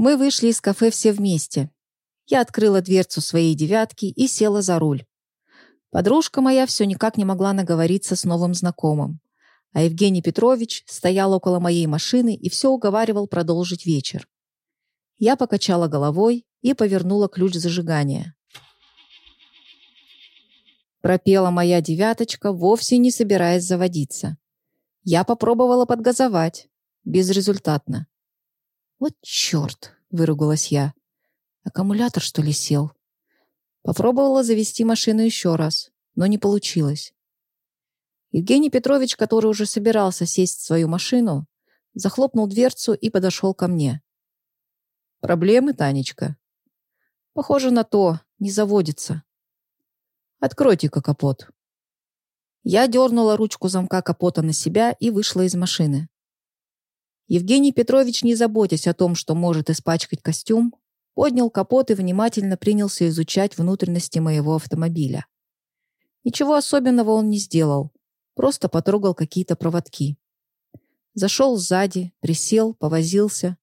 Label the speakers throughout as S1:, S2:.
S1: Мы вышли из кафе все вместе. Я открыла дверцу своей девятки и села за руль. Подружка моя все никак не могла наговориться с новым знакомым. А Евгений Петрович стоял около моей машины и все уговаривал продолжить вечер. Я покачала головой и повернула ключ зажигания. Пропела моя девяточка, вовсе не собираясь заводиться. Я попробовала подгазовать. Безрезультатно. «Вот черт!» — выругалась я. «Аккумулятор, что ли, сел?» Попробовала завести машину еще раз, но не получилось. Евгений Петрович, который уже собирался сесть в свою машину, захлопнул дверцу и подошел ко мне. «Проблемы, Танечка?» «Похоже на то, не заводится». «Откройте-ка капот». Я дернула ручку замка капота на себя и вышла из машины. Евгений Петрович, не заботясь о том, что может испачкать костюм, поднял капот и внимательно принялся изучать внутренности моего автомобиля. Ничего особенного он не сделал, просто потрогал какие-то проводки. Зашел сзади, присел, повозился.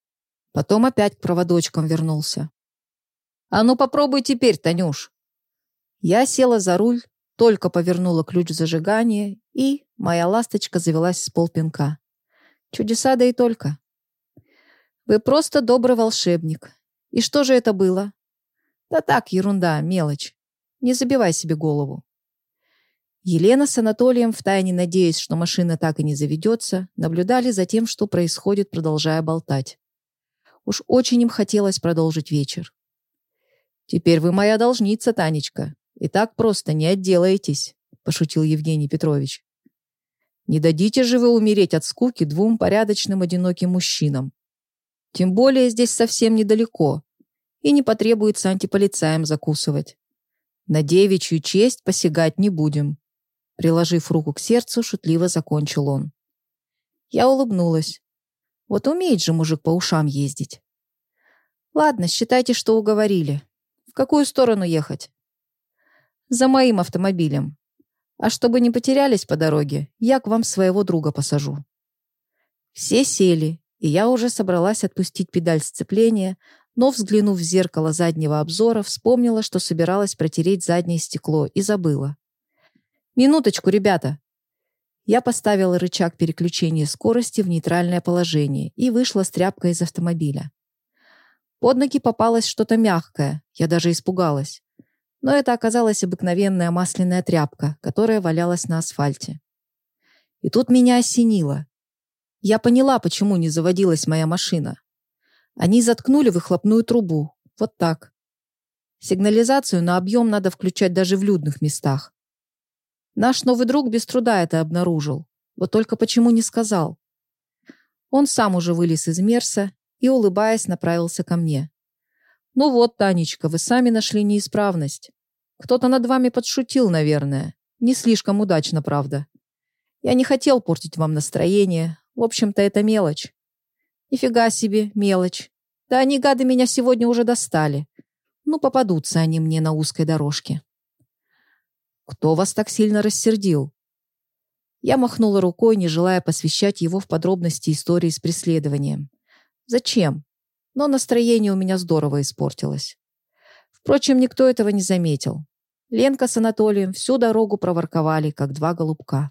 S1: Потом опять к проводочкам вернулся. «А ну попробуй теперь, Танюш!» Я села за руль, только повернула ключ зажигания, и моя ласточка завелась с полпинка. Чудеса да и только. «Вы просто добрый волшебник», и что же это было? Да так, ерунда, мелочь. Не забивай себе голову. Елена с Анатолием, втайне надеясь, что машина так и не заведется, наблюдали за тем, что происходит, продолжая болтать. Уж очень им хотелось продолжить вечер. «Теперь вы моя должница, Танечка, и так просто не отделаетесь», пошутил Евгений Петрович. «Не дадите же вы умереть от скуки двум порядочным одиноким мужчинам. Тем более здесь совсем недалеко, и не потребуется антиполицаям закусывать. На девичью честь посягать не будем. Приложив руку к сердцу, шутливо закончил он. Я улыбнулась. Вот умеет же мужик по ушам ездить. Ладно, считайте, что уговорили. В какую сторону ехать? За моим автомобилем. А чтобы не потерялись по дороге, я к вам своего друга посажу. Все сели, и я уже собралась отпустить педаль сцепления, но, взглянув в зеркало заднего обзора, вспомнила, что собиралась протереть заднее стекло и забыла. «Минуточку, ребята!» Я поставила рычаг переключения скорости в нейтральное положение и вышла с тряпкой из автомобиля. Под ноги попалось что-то мягкое, я даже испугалась. Но это оказалась обыкновенная масляная тряпка, которая валялась на асфальте. И тут меня осенило. Я поняла, почему не заводилась моя машина. Они заткнули выхлопную трубу. Вот так. Сигнализацию на объем надо включать даже в людных местах. Наш новый друг без труда это обнаружил. Вот только почему не сказал? Он сам уже вылез из Мерса и, улыбаясь, направился ко мне. «Ну вот, Танечка, вы сами нашли неисправность. Кто-то над вами подшутил, наверное. Не слишком удачно, правда. Я не хотел портить вам настроение. В общем-то, это мелочь. Нифига себе, мелочь. Да они, гады, меня сегодня уже достали. Ну, попадутся они мне на узкой дорожке. Кто вас так сильно рассердил? Я махнула рукой, не желая посвящать его в подробности истории с преследованием. Зачем? Но настроение у меня здорово испортилось. Впрочем, никто этого не заметил. Ленка с Анатолием всю дорогу проворковали, как два голубка.